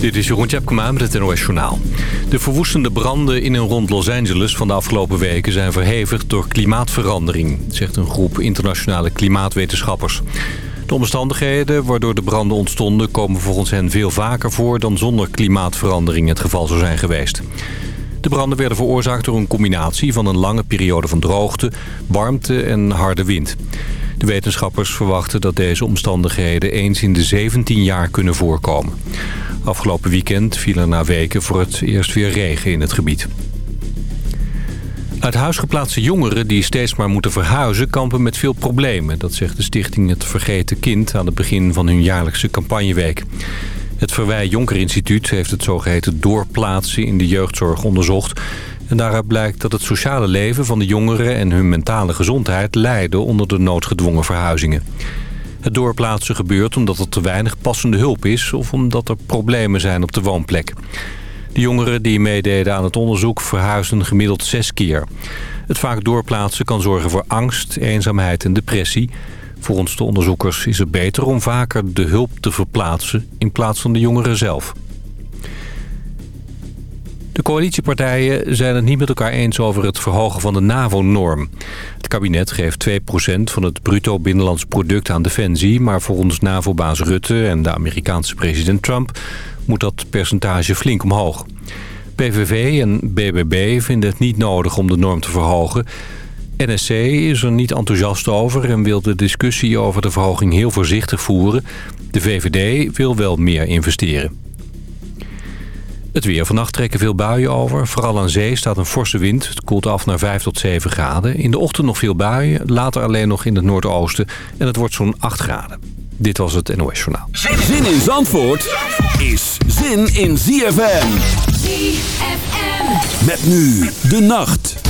Dit is Jeroen Tjepkema met het NOS Journaal. De verwoestende branden in en rond Los Angeles van de afgelopen weken... zijn verhevigd door klimaatverandering, zegt een groep internationale klimaatwetenschappers. De omstandigheden waardoor de branden ontstonden... komen volgens hen veel vaker voor dan zonder klimaatverandering het geval zou zijn geweest. De branden werden veroorzaakt door een combinatie van een lange periode van droogte, warmte en harde wind. De wetenschappers verwachten dat deze omstandigheden eens in de 17 jaar kunnen voorkomen. Afgelopen weekend viel er na weken voor het eerst weer regen in het gebied. Uit huis geplaatste jongeren die steeds maar moeten verhuizen... kampen met veel problemen. Dat zegt de stichting Het Vergeten Kind... aan het begin van hun jaarlijkse campagneweek. Het Verwij Jonker Instituut heeft het zogeheten doorplaatsen in de jeugdzorg onderzocht. En daaruit blijkt dat het sociale leven van de jongeren en hun mentale gezondheid lijden onder de noodgedwongen verhuizingen. Het doorplaatsen gebeurt omdat er te weinig passende hulp is of omdat er problemen zijn op de woonplek. De jongeren die meededen aan het onderzoek verhuisden gemiddeld zes keer. Het vaak doorplaatsen kan zorgen voor angst, eenzaamheid en depressie. Volgens de onderzoekers is het beter om vaker de hulp te verplaatsen in plaats van de jongeren zelf. De coalitiepartijen zijn het niet met elkaar eens over het verhogen van de NAVO-norm. Het kabinet geeft 2% van het bruto binnenlands product aan defensie... maar volgens NAVO-baas Rutte en de Amerikaanse president Trump... moet dat percentage flink omhoog. PVV en BBB vinden het niet nodig om de norm te verhogen... NSC is er niet enthousiast over en wil de discussie over de verhoging heel voorzichtig voeren. De VVD wil wel meer investeren. Het weer. Vannacht trekken veel buien over. Vooral aan zee staat een forse wind. Het koelt af naar 5 tot 7 graden. In de ochtend nog veel buien. Later alleen nog in het noordoosten. En het wordt zo'n 8 graden. Dit was het NOS Journaal. Zin in Zandvoort is zin in ZFM. ZFM. Met nu de nacht.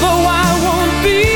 though I won't be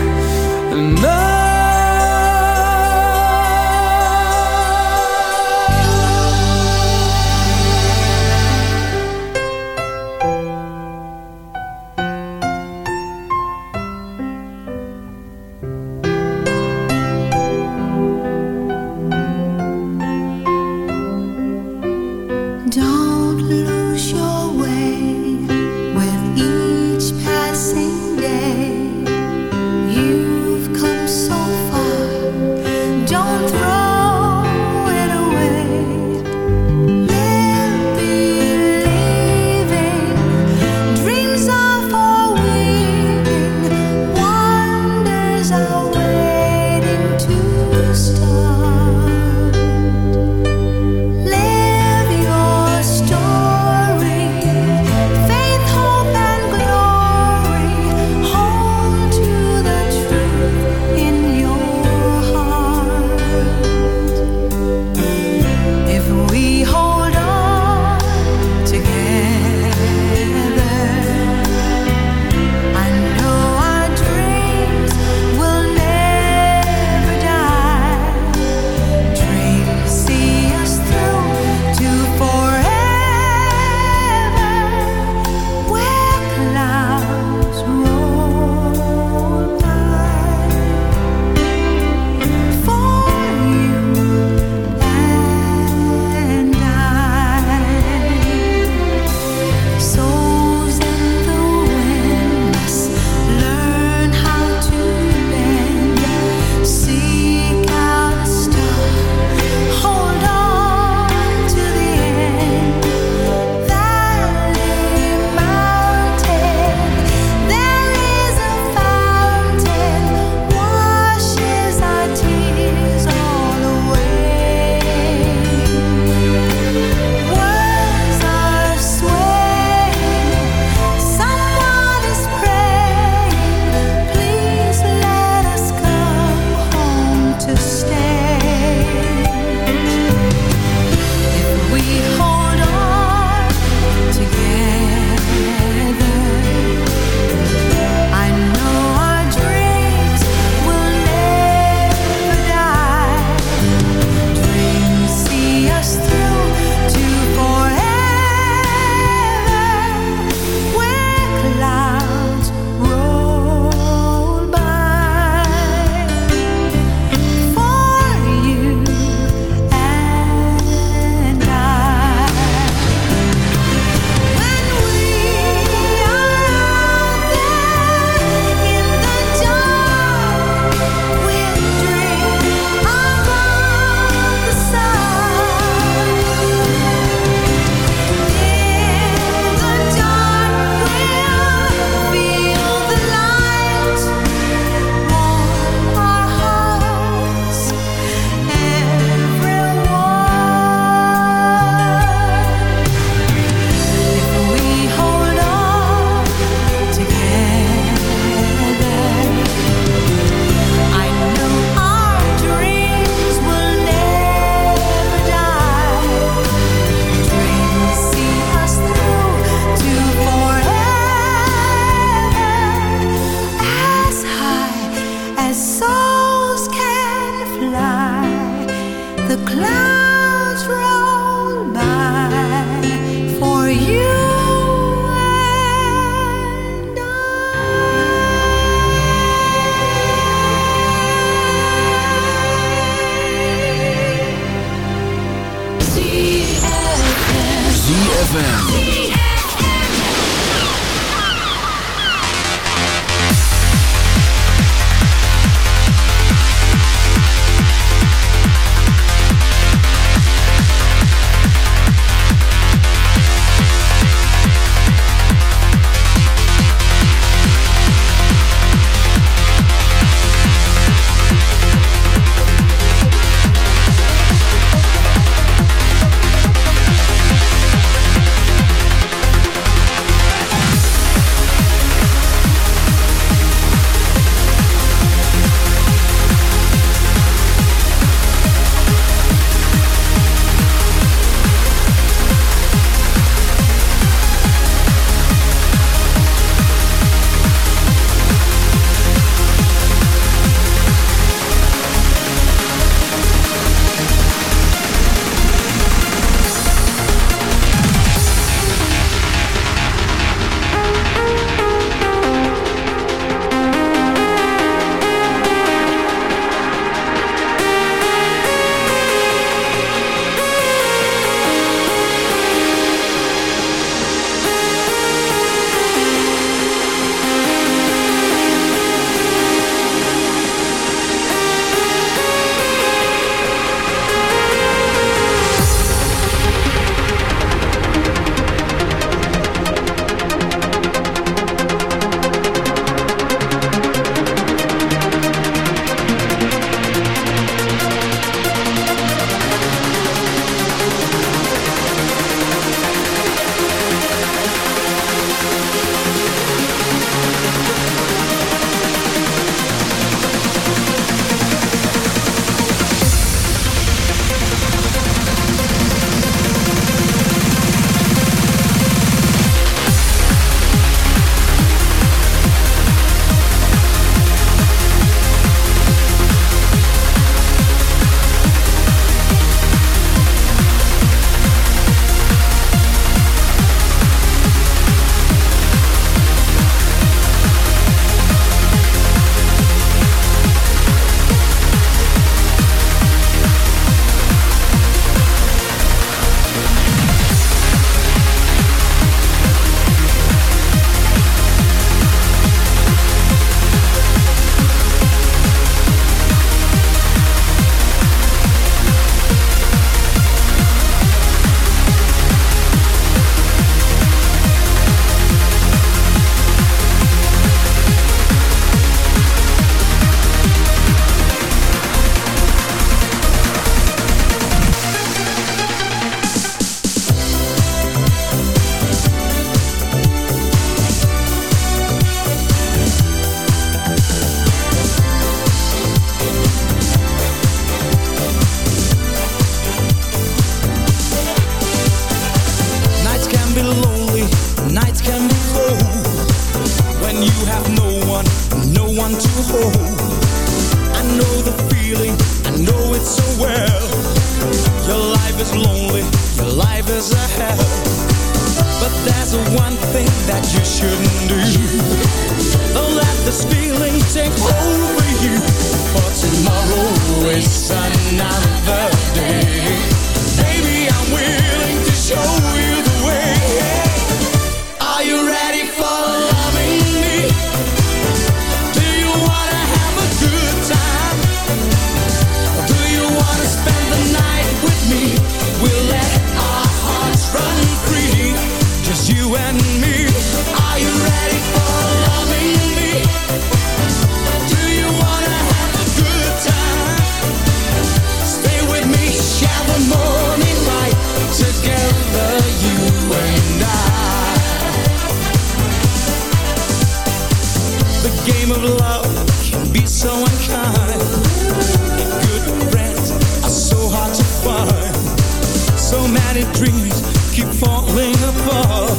dreams keep falling apart.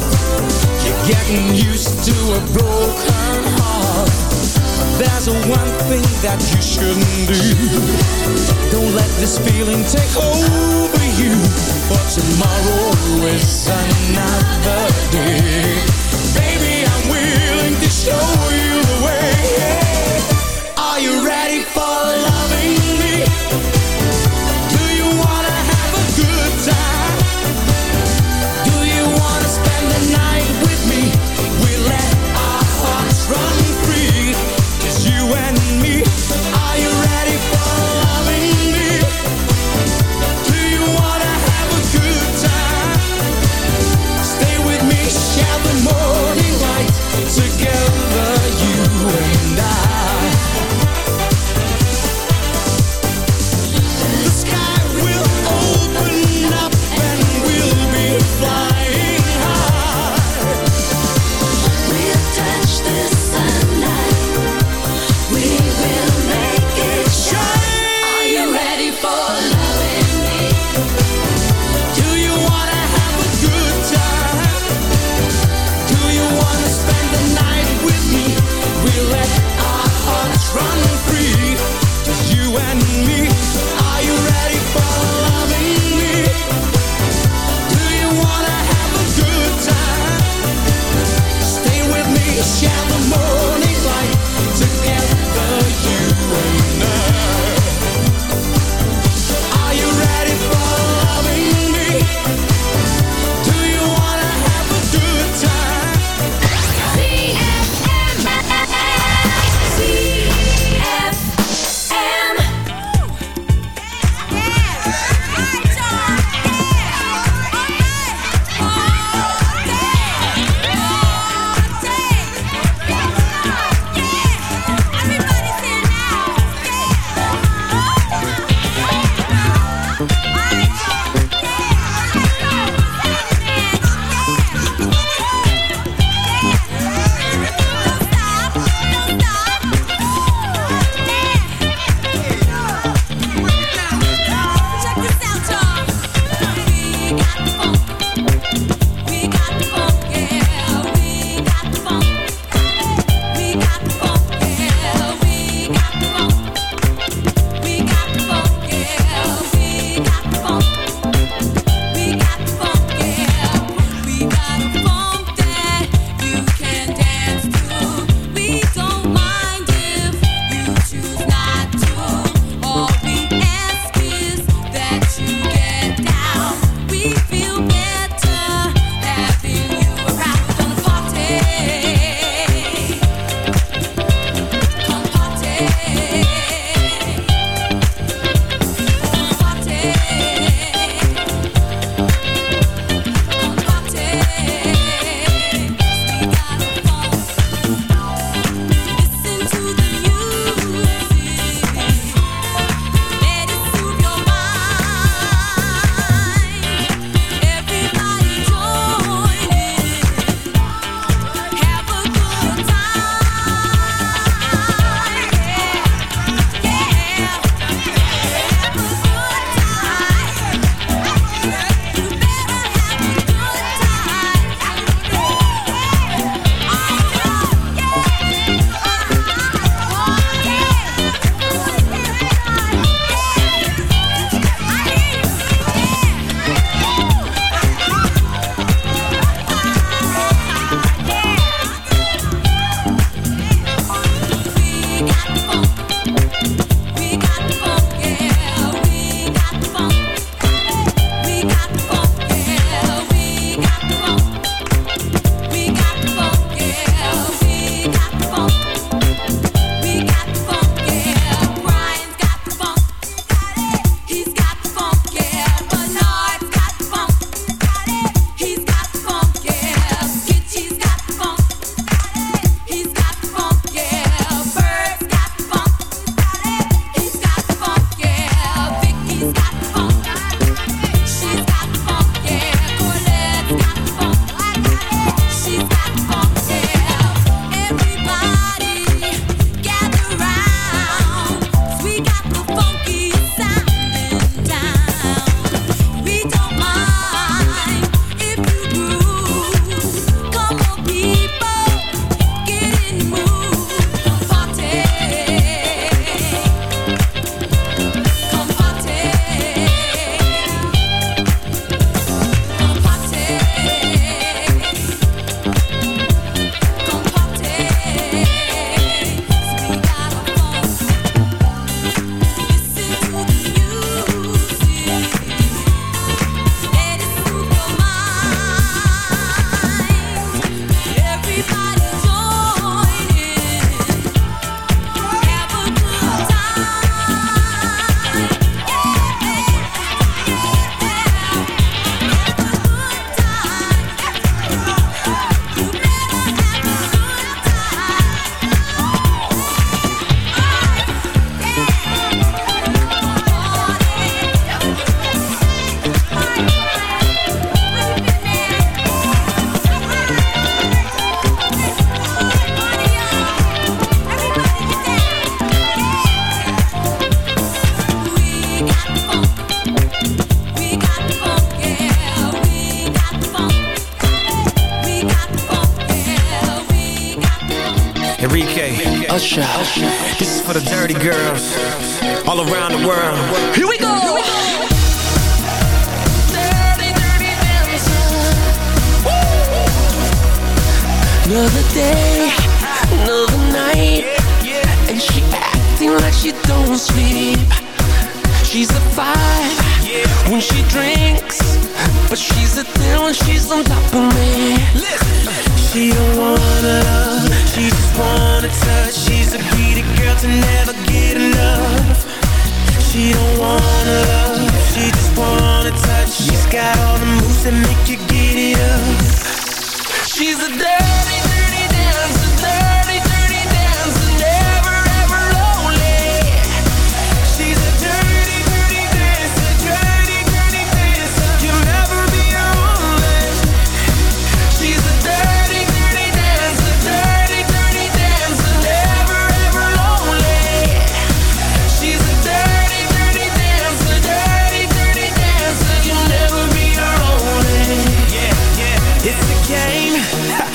You're getting used to a broken heart. There's one thing that you shouldn't do. Don't let this feeling take over you. For tomorrow is another day. Baby, I'm willing to show you.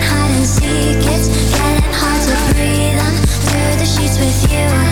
hide and seek. It's getting hard to breathe. under through the sheets with you.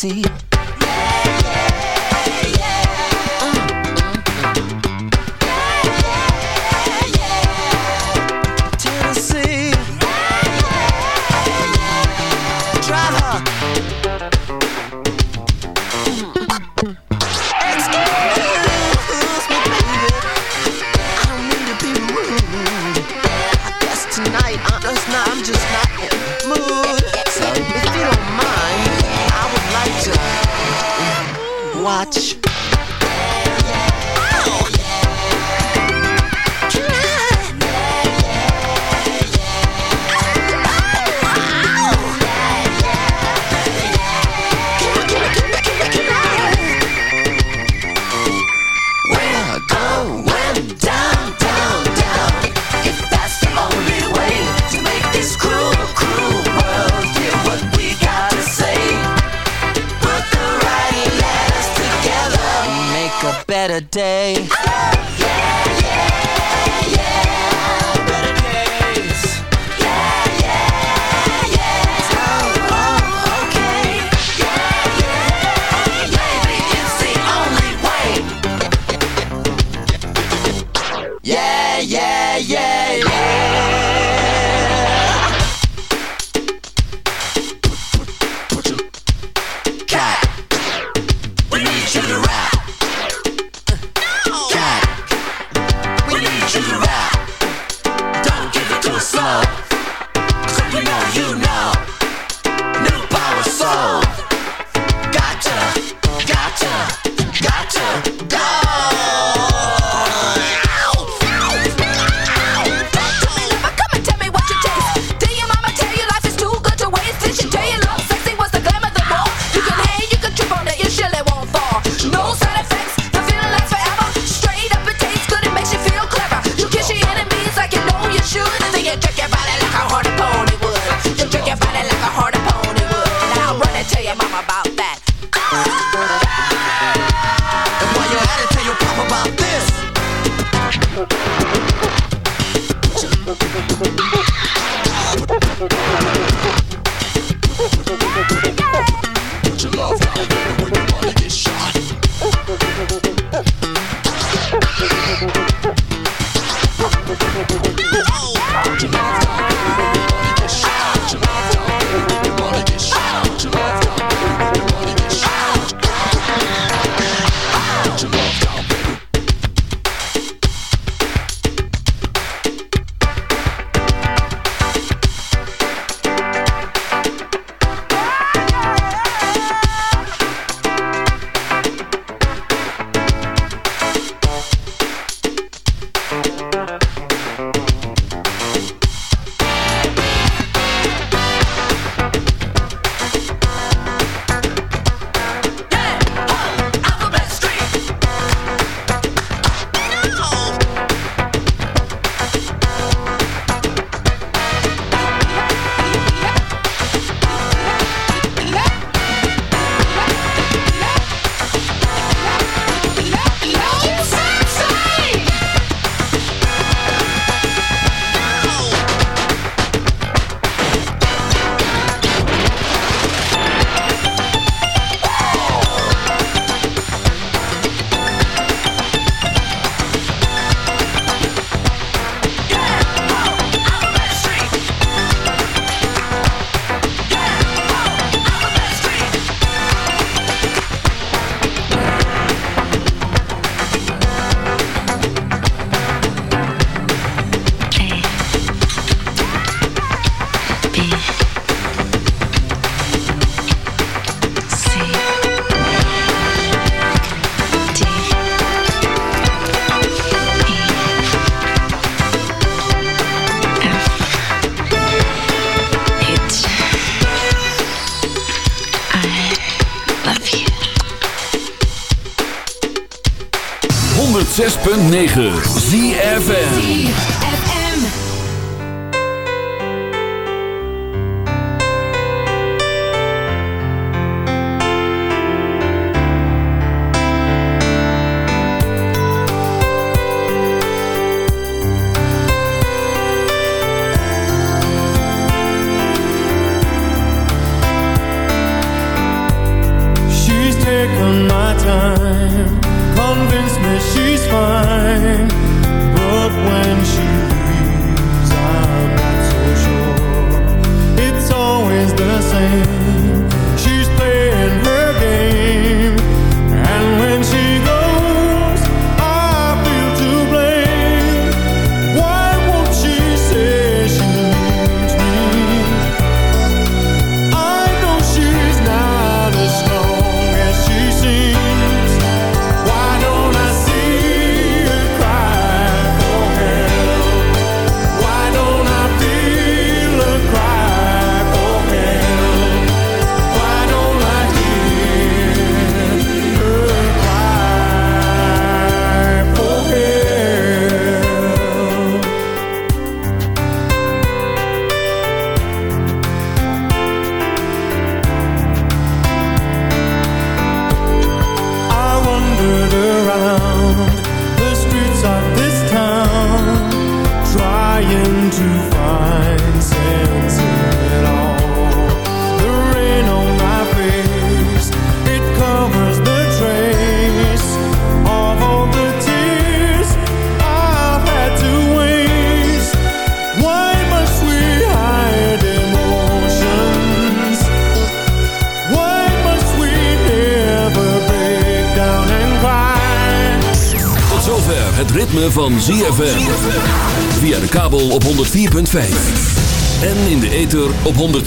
To 9.